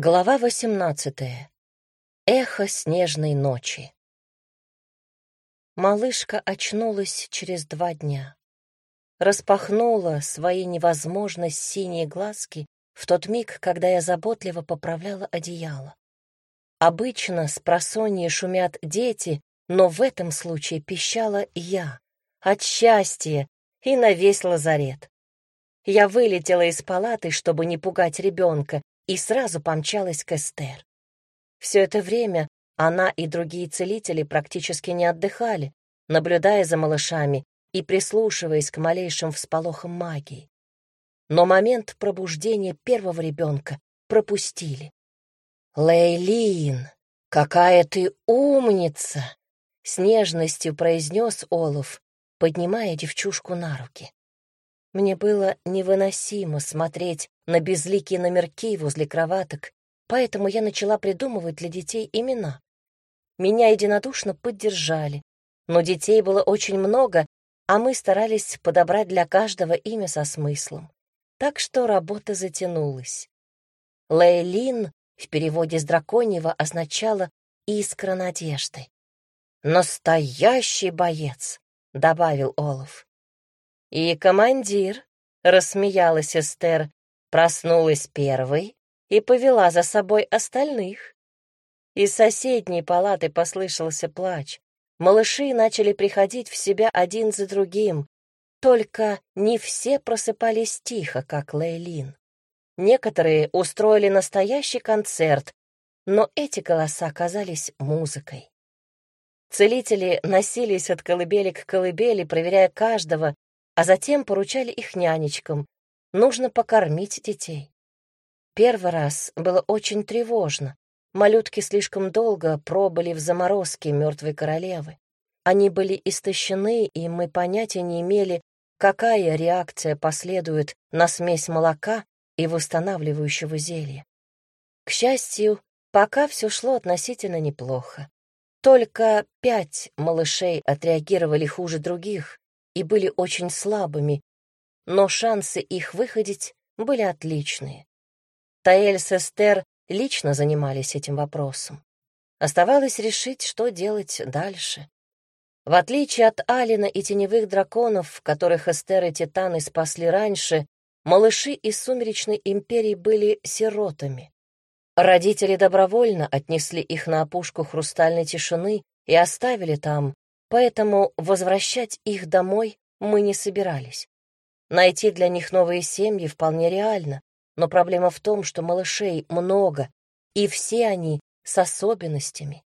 Глава восемнадцатая. Эхо снежной ночи. Малышка очнулась через два дня. Распахнула свои невозможно синие глазки в тот миг, когда я заботливо поправляла одеяло. Обычно с просонья шумят дети, но в этом случае пищала я. От счастья и на весь лазарет. Я вылетела из палаты, чтобы не пугать ребенка, и сразу помчалась к Эстер. Все это время она и другие целители практически не отдыхали, наблюдая за малышами и прислушиваясь к малейшим всполохам магии. Но момент пробуждения первого ребенка пропустили. «Лейлин, какая ты умница!» — с нежностью произнес Олаф, поднимая девчушку на руки. Мне было невыносимо смотреть на безликие номерки возле кроваток, поэтому я начала придумывать для детей имена. Меня единодушно поддержали, но детей было очень много, а мы старались подобрать для каждого имя со смыслом. Так что работа затянулась. Лейлин в переводе с драконьего означала «искра надежды». «Настоящий боец», — добавил Олаф. «И командир», — рассмеялась Эстер, проснулась первой и повела за собой остальных. Из соседней палаты послышался плач. Малыши начали приходить в себя один за другим, только не все просыпались тихо, как Лейлин. Некоторые устроили настоящий концерт, но эти голоса казались музыкой. Целители носились от колыбели к колыбели, проверяя каждого, а затем поручали их нянечкам. Нужно покормить детей. Первый раз было очень тревожно. Малютки слишком долго пробыли в заморозке мертвой королевы. Они были истощены, и мы понятия не имели, какая реакция последует на смесь молока и восстанавливающего зелья. К счастью, пока все шло относительно неплохо. Только пять малышей отреагировали хуже других, и были очень слабыми, но шансы их выходить были отличные. Таэль с Эстер лично занимались этим вопросом. Оставалось решить, что делать дальше. В отличие от Алина и теневых драконов, которых Эстер и Титаны спасли раньше, малыши из Сумеречной империи были сиротами. Родители добровольно отнесли их на опушку хрустальной тишины и оставили там, поэтому возвращать их домой мы не собирались. Найти для них новые семьи вполне реально, но проблема в том, что малышей много, и все они с особенностями.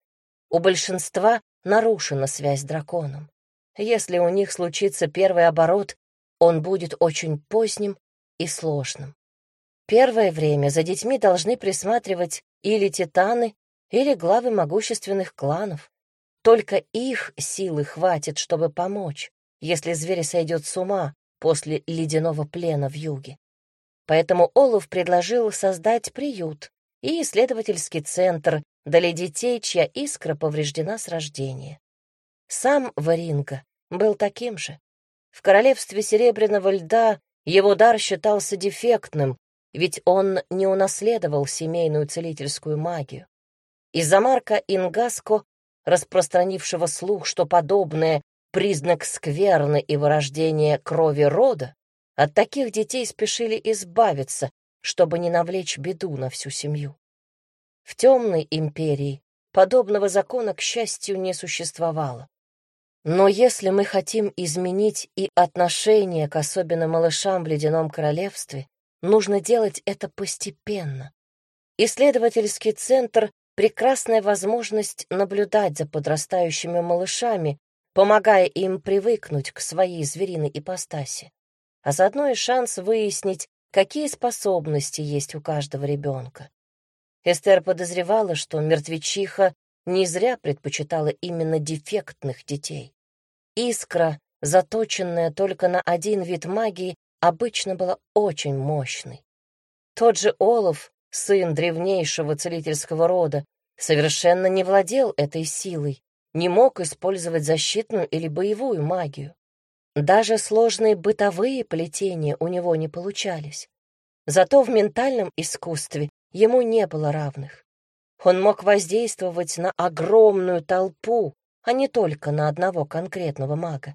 У большинства нарушена связь с драконом. Если у них случится первый оборот, он будет очень поздним и сложным. Первое время за детьми должны присматривать или титаны, или главы могущественных кланов. Только их силы хватит, чтобы помочь, если зверь сойдет с ума после ледяного плена в юге. Поэтому Олаф предложил создать приют и исследовательский центр для детей, чья искра повреждена с рождения. Сам Варинга был таким же. В королевстве Серебряного льда его дар считался дефектным, ведь он не унаследовал семейную целительскую магию. Из-за Марка Ингаско распространившего слух, что подобное — признак скверны и вырождения крови рода, от таких детей спешили избавиться, чтобы не навлечь беду на всю семью. В темной империи подобного закона, к счастью, не существовало. Но если мы хотим изменить и отношение к особенно малышам в Ледяном Королевстве, нужно делать это постепенно. Исследовательский центр прекрасная возможность наблюдать за подрастающими малышами, помогая им привыкнуть к своей звериной ипостаси, а заодно и шанс выяснить, какие способности есть у каждого ребенка. Эстер подозревала, что мертвечиха не зря предпочитала именно дефектных детей. Искра, заточенная только на один вид магии, обычно была очень мощной. Тот же Олаф сын древнейшего целительского рода, совершенно не владел этой силой, не мог использовать защитную или боевую магию. Даже сложные бытовые плетения у него не получались. Зато в ментальном искусстве ему не было равных. Он мог воздействовать на огромную толпу, а не только на одного конкретного мага.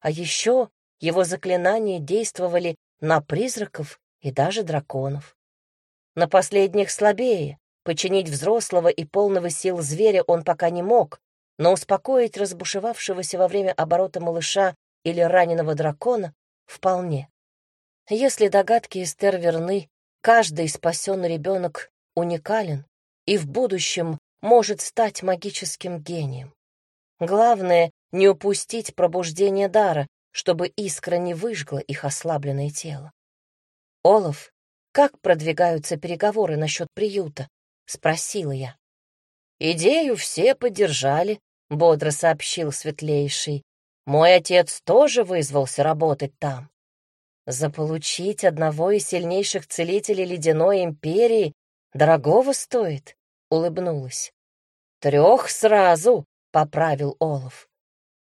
А еще его заклинания действовали на призраков и даже драконов. На последних слабее, починить взрослого и полного сил зверя он пока не мог, но успокоить разбушевавшегося во время оборота малыша или раненого дракона вполне. Если догадки Эстер верны, каждый спасенный ребенок уникален и в будущем может стать магическим гением. Главное — не упустить пробуждение дара, чтобы искра не выжгла их ослабленное тело. «Олаф, как продвигаются переговоры насчет приюта?» — спросила я. «Идею все поддержали», — бодро сообщил Светлейший. «Мой отец тоже вызвался работать там. Заполучить одного из сильнейших целителей Ледяной Империи дорогого стоит, — улыбнулась. Трех сразу, — поправил Олаф.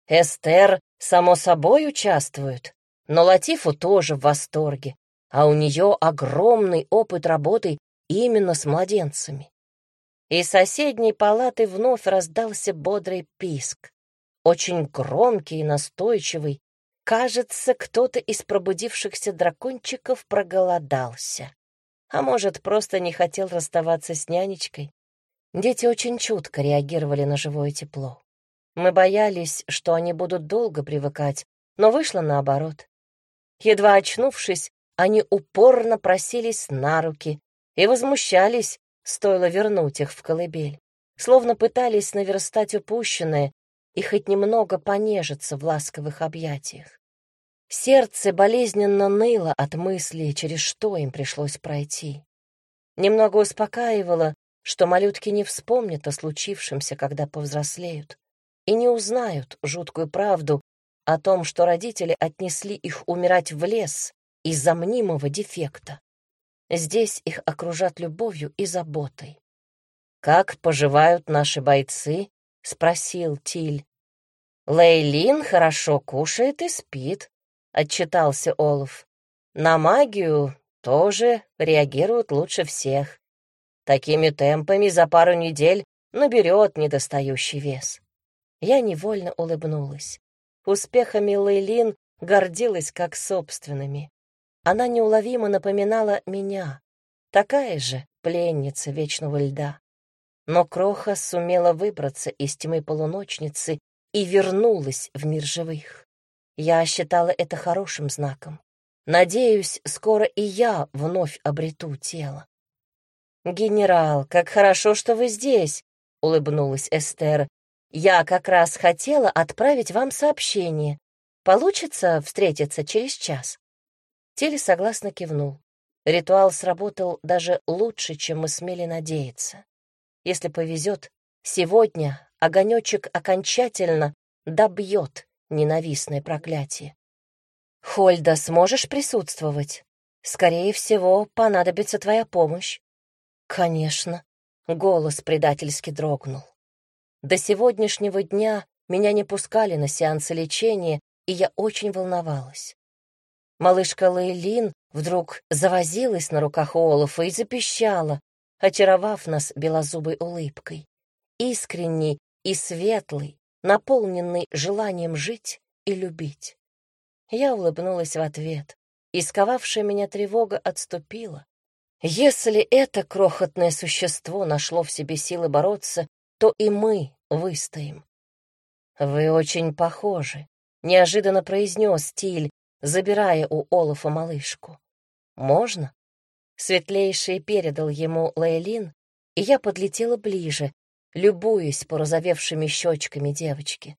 Эстер, само собой, участвует, но Латифу тоже в восторге, а у нее огромный опыт работы именно с младенцами. Из соседней палаты вновь раздался бодрый писк, очень громкий и настойчивый, Кажется, кто-то из пробудившихся дракончиков проголодался. А может, просто не хотел расставаться с нянечкой. Дети очень чутко реагировали на живое тепло. Мы боялись, что они будут долго привыкать, но вышло наоборот. Едва очнувшись, они упорно просились на руки и возмущались, стоило вернуть их в колыбель, словно пытались наверстать упущенное и хоть немного понежиться в ласковых объятиях. Сердце болезненно ныло от мысли, через что им пришлось пройти. Немного успокаивало, что малютки не вспомнят о случившемся, когда повзрослеют, и не узнают жуткую правду о том, что родители отнесли их умирать в лес из-за мнимого дефекта. Здесь их окружат любовью и заботой. «Как поживают наши бойцы?» — спросил Тиль. Лейлин хорошо кушает и спит, отчитался Олаф. На магию тоже реагируют лучше всех. Такими темпами за пару недель наберет недостающий вес. Я невольно улыбнулась. Успехами Лейлин гордилась как собственными. Она неуловимо напоминала меня, такая же пленница вечного льда. Но Кроха сумела выбраться из тьмы полуночницы и вернулась в мир живых. Я считала это хорошим знаком. Надеюсь, скоро и я вновь обрету тело. «Генерал, как хорошо, что вы здесь», — улыбнулась Эстер. «Я как раз хотела отправить вам сообщение. Получится встретиться через час?» Теле согласно кивнул. Ритуал сработал даже лучше, чем мы смели надеяться. Если повезет, сегодня огонечек окончательно добьет ненавистное проклятие. «Хольда, сможешь присутствовать? Скорее всего, понадобится твоя помощь». «Конечно», — голос предательски дрогнул. До сегодняшнего дня меня не пускали на сеансы лечения, и я очень волновалась. Малышка Лейлин вдруг завозилась на руках Олафа и запищала, очаровав нас белозубой улыбкой. Искренней и светлый, наполненный желанием жить и любить. Я улыбнулась в ответ, и сковавшая меня тревога отступила. Если это крохотное существо нашло в себе силы бороться, то и мы выстоим. «Вы очень похожи», — неожиданно произнес Тиль, забирая у Олафа малышку. «Можно?» Светлейший передал ему Лейлин, и я подлетела ближе, любуясь порозовевшими щечками девочки.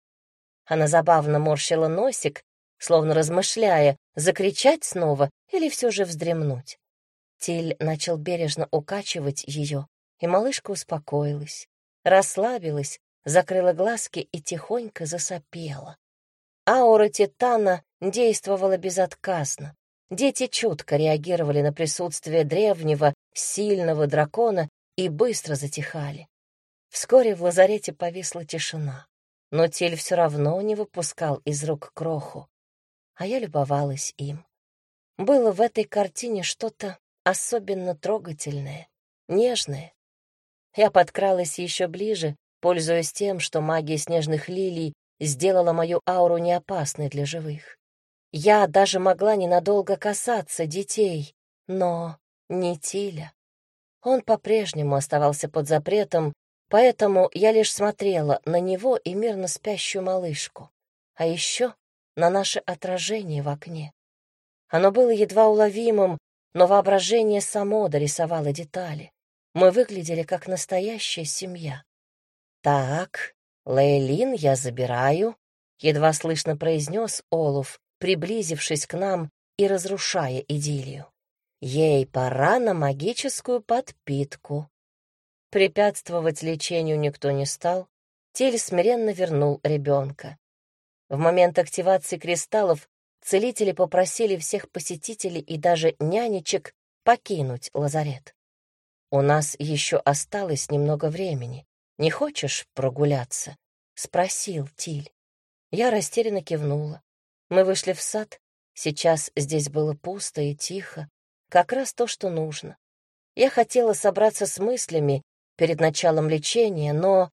Она забавно морщила носик, словно размышляя, закричать снова или все же вздремнуть. Тиль начал бережно укачивать ее, и малышка успокоилась, расслабилась, закрыла глазки и тихонько засопела. Аура Титана действовала безотказно. Дети чутко реагировали на присутствие древнего, сильного дракона и быстро затихали. Вскоре в лазарете повисла тишина, но Тель все равно не выпускал из рук кроху, а я любовалась им. Было в этой картине что-то особенно трогательное, нежные. Я подкралась еще ближе, пользуясь тем, что магия снежных лилий сделала мою ауру неопасной для живых. Я даже могла ненадолго касаться детей, но не Тиля. Он по-прежнему оставался под запретом, поэтому я лишь смотрела на него и мирно спящую малышку, а еще на наше отражение в окне. Оно было едва уловимым, но воображение само дорисовало детали. Мы выглядели как настоящая семья. «Так, Лейлин я забираю», — едва слышно произнес Олуф, приблизившись к нам и разрушая идиллию. «Ей пора на магическую подпитку». Препятствовать лечению никто не стал. Тель смиренно вернул ребенка. В момент активации кристаллов целители попросили всех посетителей и даже нянечек покинуть лазарет. «У нас еще осталось немного времени. Не хочешь прогуляться?» — спросил Тиль. Я растерянно кивнула. Мы вышли в сад. Сейчас здесь было пусто и тихо. Как раз то, что нужно. Я хотела собраться с мыслями перед началом лечения, но...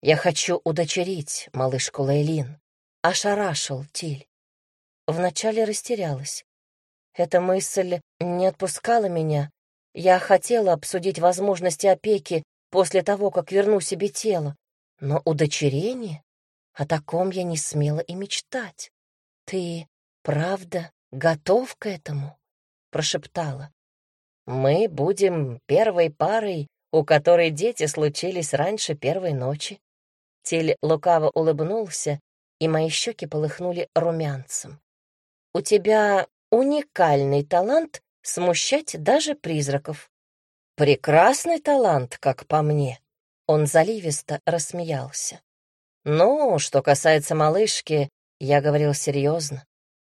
«Я хочу удочерить малышку Лейлин», — ошарашил Тиль. Вначале растерялась. Эта мысль не отпускала меня. Я хотела обсудить возможности опеки после того, как верну себе тело. Но удочерение? О таком я не смела и мечтать. «Ты правда готов к этому?» — прошептала. «Мы будем первой парой, у которой дети случились раньше первой ночи». Тель лукаво улыбнулся, и мои щеки полыхнули румянцем. «У тебя уникальный талант смущать даже призраков». «Прекрасный талант, как по мне», — он заливисто рассмеялся. «Ну, что касается малышки, я говорил серьезно.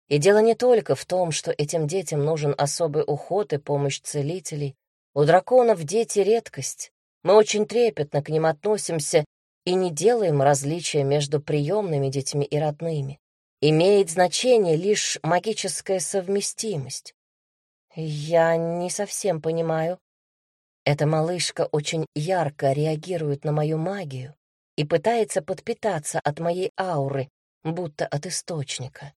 И дело не только в том, что этим детям нужен особый уход и помощь целителей. У драконов дети — редкость. Мы очень трепетно к ним относимся и не делаем различия между приемными детьми и родными. Имеет значение лишь магическая совместимость. Я не совсем понимаю. Эта малышка очень ярко реагирует на мою магию и пытается подпитаться от моей ауры, будто от источника.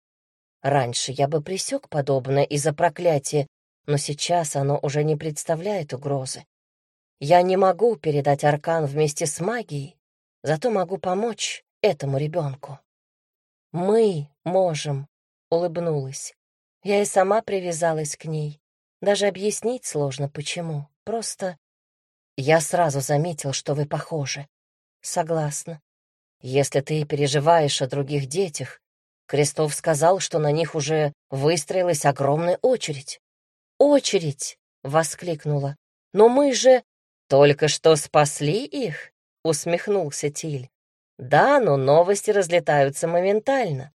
Раньше я бы присек подобное из-за проклятия, но сейчас оно уже не представляет угрозы. Я не могу передать аркан вместе с магией, зато могу помочь этому ребенку. Мы можем, улыбнулась. Я и сама привязалась к ней. Даже объяснить сложно, почему. Просто я сразу заметил, что вы похожи. Согласна. Если ты переживаешь о других детях, Крестов сказал, что на них уже выстроилась огромная очередь. «Очередь!» — воскликнула. «Но мы же только что спасли их!» — усмехнулся Тиль. «Да, но новости разлетаются моментально.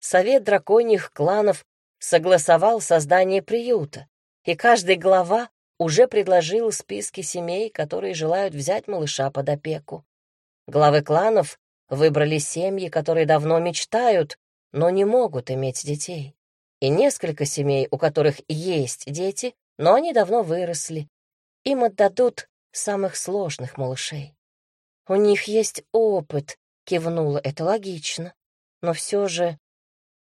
Совет драконьих кланов согласовал создание приюта, и каждый глава уже предложил списки семей, которые желают взять малыша под опеку. Главы кланов Выбрали семьи, которые давно мечтают, но не могут иметь детей. И несколько семей, у которых есть дети, но они давно выросли. Им отдадут самых сложных малышей. У них есть опыт, кивнула, это логично. Но все же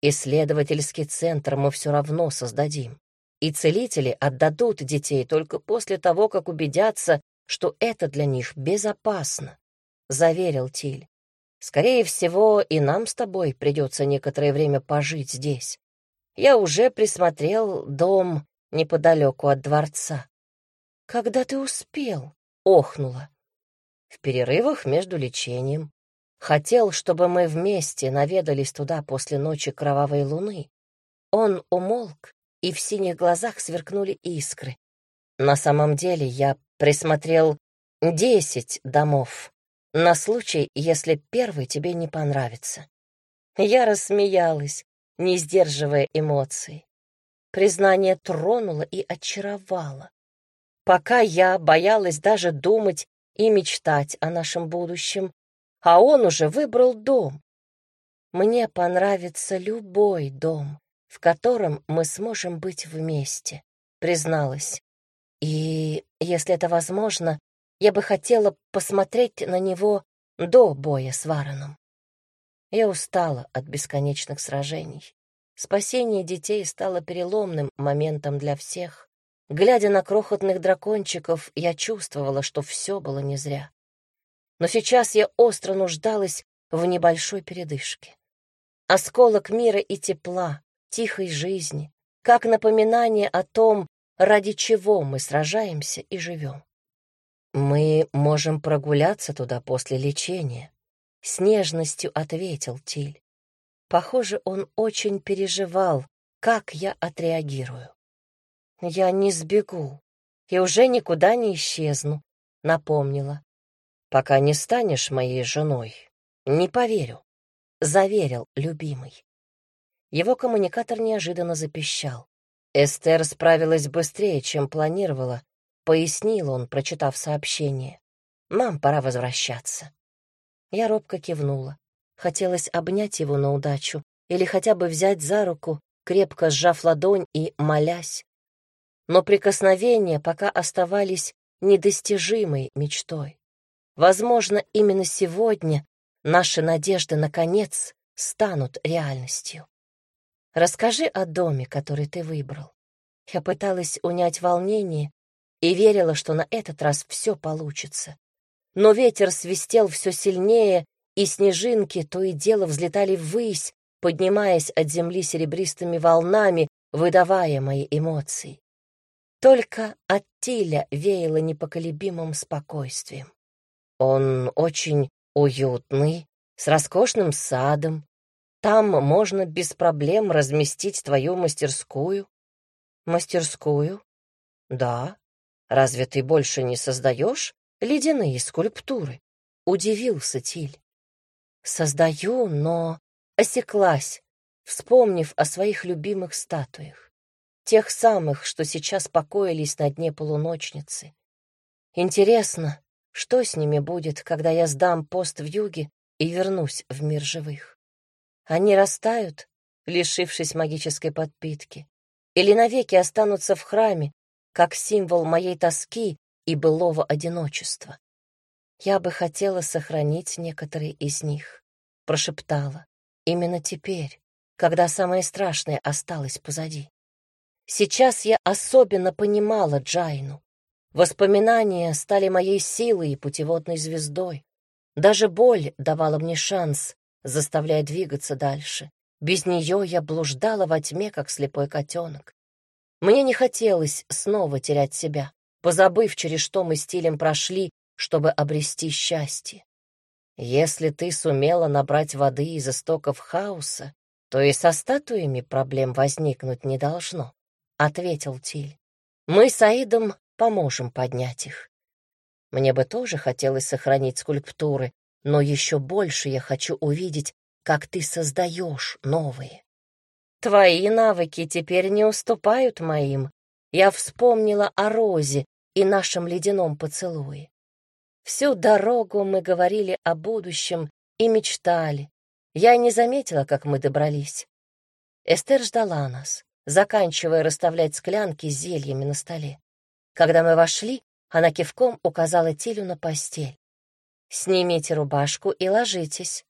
исследовательский центр мы все равно создадим. И целители отдадут детей только после того, как убедятся, что это для них безопасно, — заверил Тиль. Скорее всего, и нам с тобой придется некоторое время пожить здесь. Я уже присмотрел дом неподалеку от дворца. Когда ты успел? Охнула. В перерывах между лечением. Хотел, чтобы мы вместе наведались туда после ночи кровавой луны. Он умолк, и в синих глазах сверкнули искры. На самом деле я присмотрел десять домов на случай, если первый тебе не понравится. Я рассмеялась, не сдерживая эмоций. Признание тронуло и очаровало. Пока я боялась даже думать и мечтать о нашем будущем, а он уже выбрал дом. Мне понравится любой дом, в котором мы сможем быть вместе, призналась. И, если это возможно, я бы хотела посмотреть на него до боя с Вараном. Я устала от бесконечных сражений. Спасение детей стало переломным моментом для всех. Глядя на крохотных дракончиков, я чувствовала, что все было не зря. Но сейчас я остро нуждалась в небольшой передышке. Осколок мира и тепла, тихой жизни, как напоминание о том, ради чего мы сражаемся и живем. «Мы можем прогуляться туда после лечения», — с нежностью ответил Тиль. Похоже, он очень переживал, как я отреагирую. «Я не сбегу и уже никуда не исчезну», — напомнила. «Пока не станешь моей женой, не поверю», — заверил любимый. Его коммуникатор неожиданно запищал. Эстер справилась быстрее, чем планировала, пояснил он, прочитав сообщение. «Нам пора возвращаться». Я робко кивнула. Хотелось обнять его на удачу или хотя бы взять за руку, крепко сжав ладонь и молясь. Но прикосновения пока оставались недостижимой мечтой. Возможно, именно сегодня наши надежды, наконец, станут реальностью. Расскажи о доме, который ты выбрал. Я пыталась унять волнение, и верила, что на этот раз все получится. Но ветер свистел все сильнее, и снежинки то и дело взлетали ввысь, поднимаясь от земли серебристыми волнами, выдавая мои эмоции. Только от Тиля веяло непоколебимым спокойствием. Он очень уютный, с роскошным садом. Там можно без проблем разместить твою мастерскую. Мастерскую? Да, Разве ты больше не создаешь ледяные скульптуры? Удивился Тиль. Создаю, но осеклась, вспомнив о своих любимых статуях, тех самых, что сейчас покоились на дне полуночницы. Интересно, что с ними будет, когда я сдам пост в юге и вернусь в мир живых? Они растают, лишившись магической подпитки, или навеки останутся в храме, как символ моей тоски и былого одиночества. Я бы хотела сохранить некоторые из них, прошептала, именно теперь, когда самое страшное осталось позади. Сейчас я особенно понимала Джайну. Воспоминания стали моей силой и путеводной звездой. Даже боль давала мне шанс, заставляя двигаться дальше. Без нее я блуждала во тьме, как слепой котенок. Мне не хотелось снова терять себя, позабыв, через что мы стилем прошли, чтобы обрести счастье. Если ты сумела набрать воды из истоков хаоса, то и со статуями проблем возникнуть не должно, — ответил Тиль. Мы с Аидом поможем поднять их. Мне бы тоже хотелось сохранить скульптуры, но еще больше я хочу увидеть, как ты создаешь новые. Твои навыки теперь не уступают моим. Я вспомнила о Розе и нашем ледяном поцелуе. Всю дорогу мы говорили о будущем и мечтали. Я не заметила, как мы добрались. Эстер ждала нас, заканчивая расставлять склянки с зельями на столе. Когда мы вошли, она кивком указала Тилю на постель. «Снимите рубашку и ложитесь.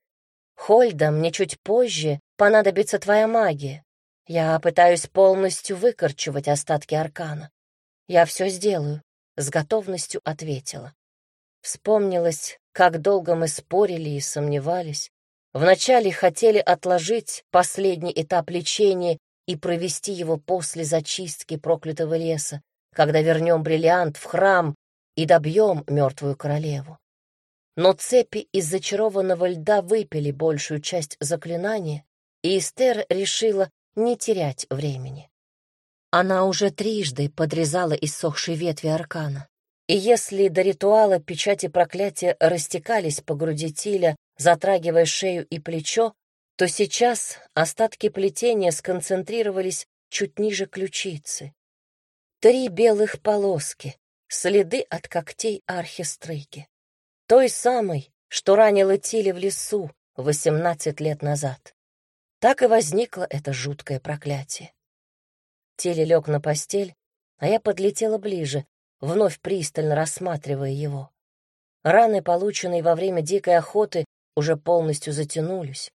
Хольда, мне чуть позже понадобится твоя магия. Я пытаюсь полностью выкорчевать остатки аркана. Я все сделаю, с готовностью ответила. Вспомнилось, как долго мы спорили и сомневались. Вначале хотели отложить последний этап лечения и провести его после зачистки проклятого леса, когда вернем бриллиант в храм и добьем мертвую королеву. Но цепи из зачарованного льда выпили большую часть заклинания, и Эстер решила не терять времени. Она уже трижды подрезала иссохшие ветви аркана. И если до ритуала печати проклятия растекались по груди Тиля, затрагивая шею и плечо, то сейчас остатки плетения сконцентрировались чуть ниже ключицы. Три белых полоски, следы от когтей архистрыки. Той самой, что ранила Тиля в лесу восемнадцать лет назад. Так и возникло это жуткое проклятие. Теле лег на постель, а я подлетела ближе, вновь пристально рассматривая его. Раны, полученные во время дикой охоты, уже полностью затянулись.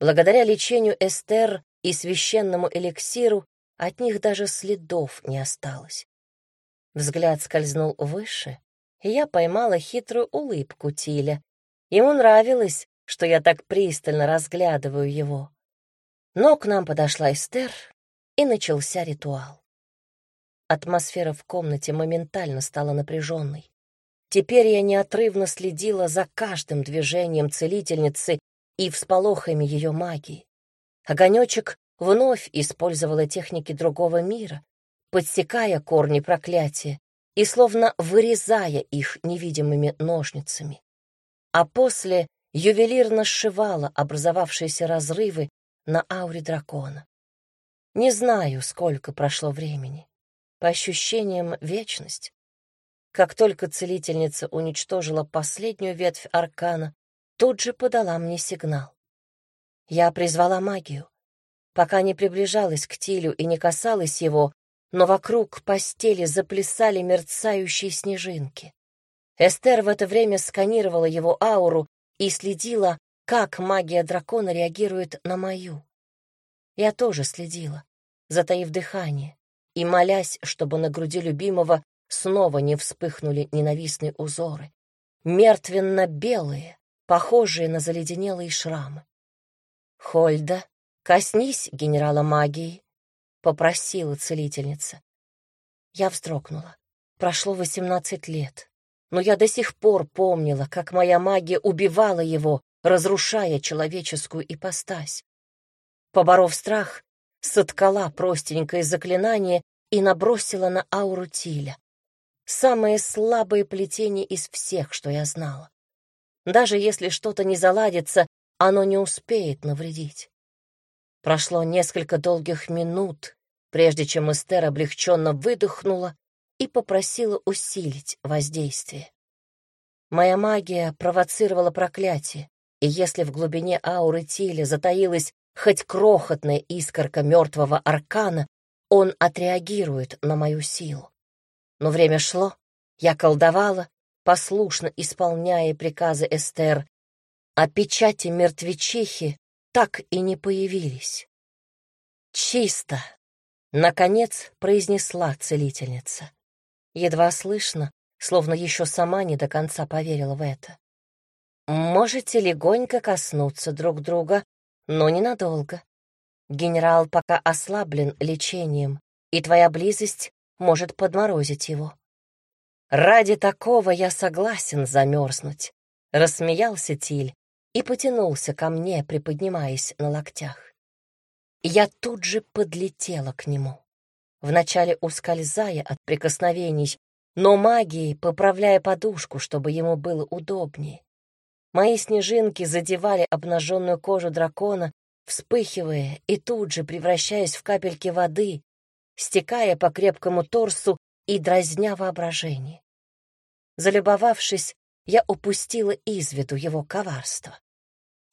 Благодаря лечению Эстер и священному эликсиру от них даже следов не осталось. Взгляд скользнул выше, я поймала хитрую улыбку Тиля. Ему нравилось, что я так пристально разглядываю его. Но к нам подошла Эстер, и начался ритуал. Атмосфера в комнате моментально стала напряженной. Теперь я неотрывно следила за каждым движением целительницы и всполохами ее магии. Огонечек вновь использовала техники другого мира, подсекая корни проклятия и словно вырезая их невидимыми ножницами. А после ювелирно сшивала образовавшиеся разрывы на ауре дракона. Не знаю, сколько прошло времени. По ощущениям, вечность. Как только целительница уничтожила последнюю ветвь аркана, тут же подала мне сигнал. Я призвала магию. Пока не приближалась к Тилю и не касалась его, но вокруг постели заплясали мерцающие снежинки. Эстер в это время сканировала его ауру и следила, как магия дракона реагирует на мою. Я тоже следила, затаив дыхание, и молясь, чтобы на груди любимого снова не вспыхнули ненавистные узоры, мертвенно-белые, похожие на заледенелые шрамы. «Хольда, коснись генерала магии», — попросила целительница. Я вздрогнула. Прошло восемнадцать лет, но я до сих пор помнила, как моя магия убивала его, разрушая человеческую ипостась. Поборов страх, соткала простенькое заклинание и набросила на ауру Тиля самое слабое плетение из всех, что я знала. Даже если что-то не заладится, оно не успеет навредить. Прошло несколько долгих минут, прежде чем Эстер облегченно выдохнула и попросила усилить воздействие. Моя магия провоцировала проклятие, и если в глубине ауры Тиля затаилась хоть крохотная искорка мертвого аркана, он отреагирует на мою силу. Но время шло, я колдовала, послушно исполняя приказы Эстер, а печати мертвечихи так и не появились. «Чисто!» — наконец произнесла целительница. Едва слышно, словно еще сама не до конца поверила в это. «Можете легонько коснуться друг друга, но ненадолго. Генерал пока ослаблен лечением, и твоя близость может подморозить его. Ради такого я согласен замерзнуть, рассмеялся Тиль и потянулся ко мне, приподнимаясь на локтях. Я тут же подлетела к нему, вначале ускользая от прикосновений, но магией поправляя подушку, чтобы ему было удобнее. Мои снежинки задевали обнаженную кожу дракона, вспыхивая и тут же превращаясь в капельки воды, стекая по крепкому торсу и дразня воображение. Залюбовавшись, я упустила из виду его коварство.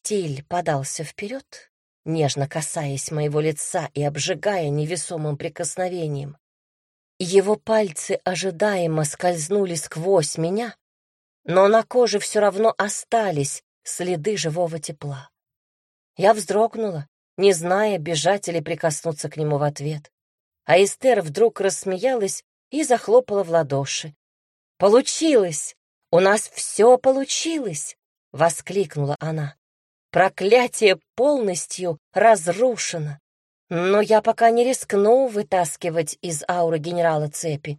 Тиль подался вперед, нежно касаясь моего лица и обжигая невесомым прикосновением. Его пальцы ожидаемо скользнули сквозь меня, но на коже все равно остались следы живого тепла. Я вздрогнула, не зная, бежать или прикоснуться к нему в ответ а Эстер вдруг рассмеялась и захлопала в ладоши. «Получилось! У нас все получилось!» — воскликнула она. «Проклятие полностью разрушено, но я пока не рискну вытаскивать из ауры генерала цепи.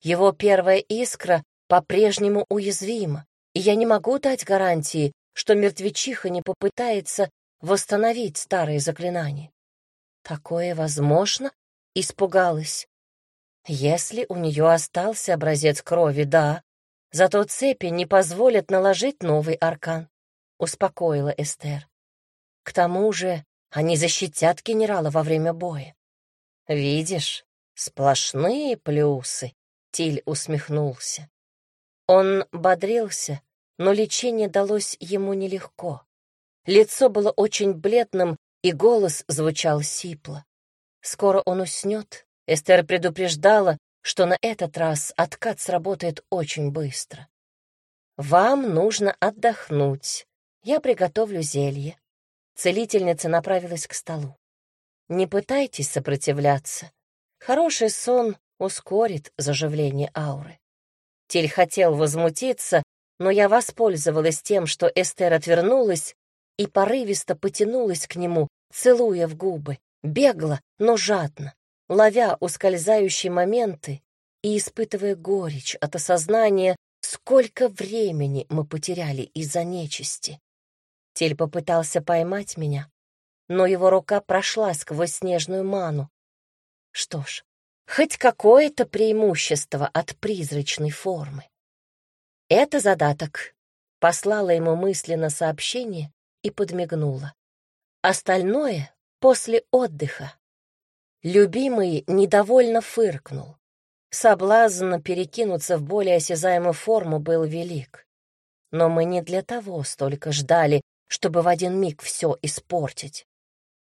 Его первая искра по-прежнему уязвима, и я не могу дать гарантии, что мертвечиха не попытается восстановить старые заклинания. Такое возможно, Испугалась. Если у нее остался образец крови, да, зато цепи не позволят наложить новый аркан, успокоила Эстер. К тому же они защитят генерала во время боя. Видишь, сплошные плюсы, Тиль усмехнулся. Он бодрился, но лечение далось ему нелегко. Лицо было очень бледным, и голос звучал сипло. Скоро он уснет. Эстер предупреждала, что на этот раз откат сработает очень быстро. «Вам нужно отдохнуть. Я приготовлю зелье». Целительница направилась к столу. «Не пытайтесь сопротивляться. Хороший сон ускорит заживление ауры». Тель хотел возмутиться, но я воспользовалась тем, что Эстер отвернулась и порывисто потянулась к нему, целуя в губы, бегло, но жадно, ловя ускользающие моменты и испытывая горечь от осознания, сколько времени мы потеряли из-за нечисти. Тель попытался поймать меня, но его рука прошла сквозь снежную ману. Что ж, хоть какое-то преимущество от призрачной формы. Это задаток. Послала ему мысленно сообщение и подмигнула. Остальное — после отдыха. Любимый недовольно фыркнул. Соблазн перекинуться в более осязаемую форму был велик. Но мы не для того столько ждали, чтобы в один миг все испортить.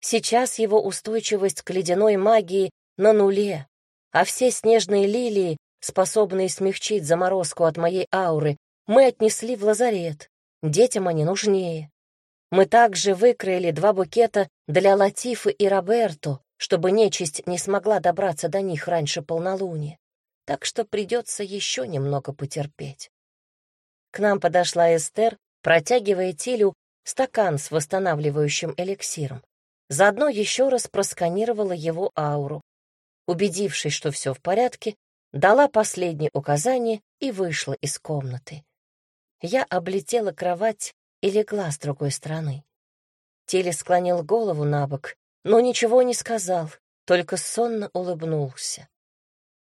Сейчас его устойчивость к ледяной магии на нуле, а все снежные лилии, способные смягчить заморозку от моей ауры, мы отнесли в лазарет. Детям они нужнее. Мы также выкроили два букета для Латифы и Роберту, чтобы нечисть не смогла добраться до них раньше полнолуния. Так что придется еще немного потерпеть. К нам подошла Эстер, протягивая Тилю стакан с восстанавливающим эликсиром. Заодно еще раз просканировала его ауру. Убедившись, что все в порядке, дала последнее указание и вышла из комнаты. Я облетела кровать и легла с другой стороны. Теле склонил голову на бок, но ничего не сказал, только сонно улыбнулся.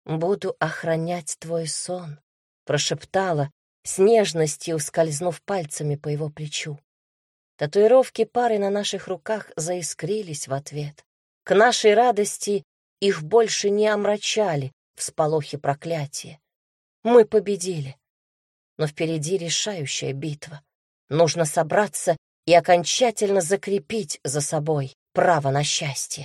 «Буду охранять твой сон», — прошептала, с нежностью скользнув пальцами по его плечу. Татуировки пары на наших руках заискрились в ответ. К нашей радости их больше не омрачали всполохи проклятия. Мы победили. Но впереди решающая битва. Нужно собраться и окончательно закрепить за собой право на счастье.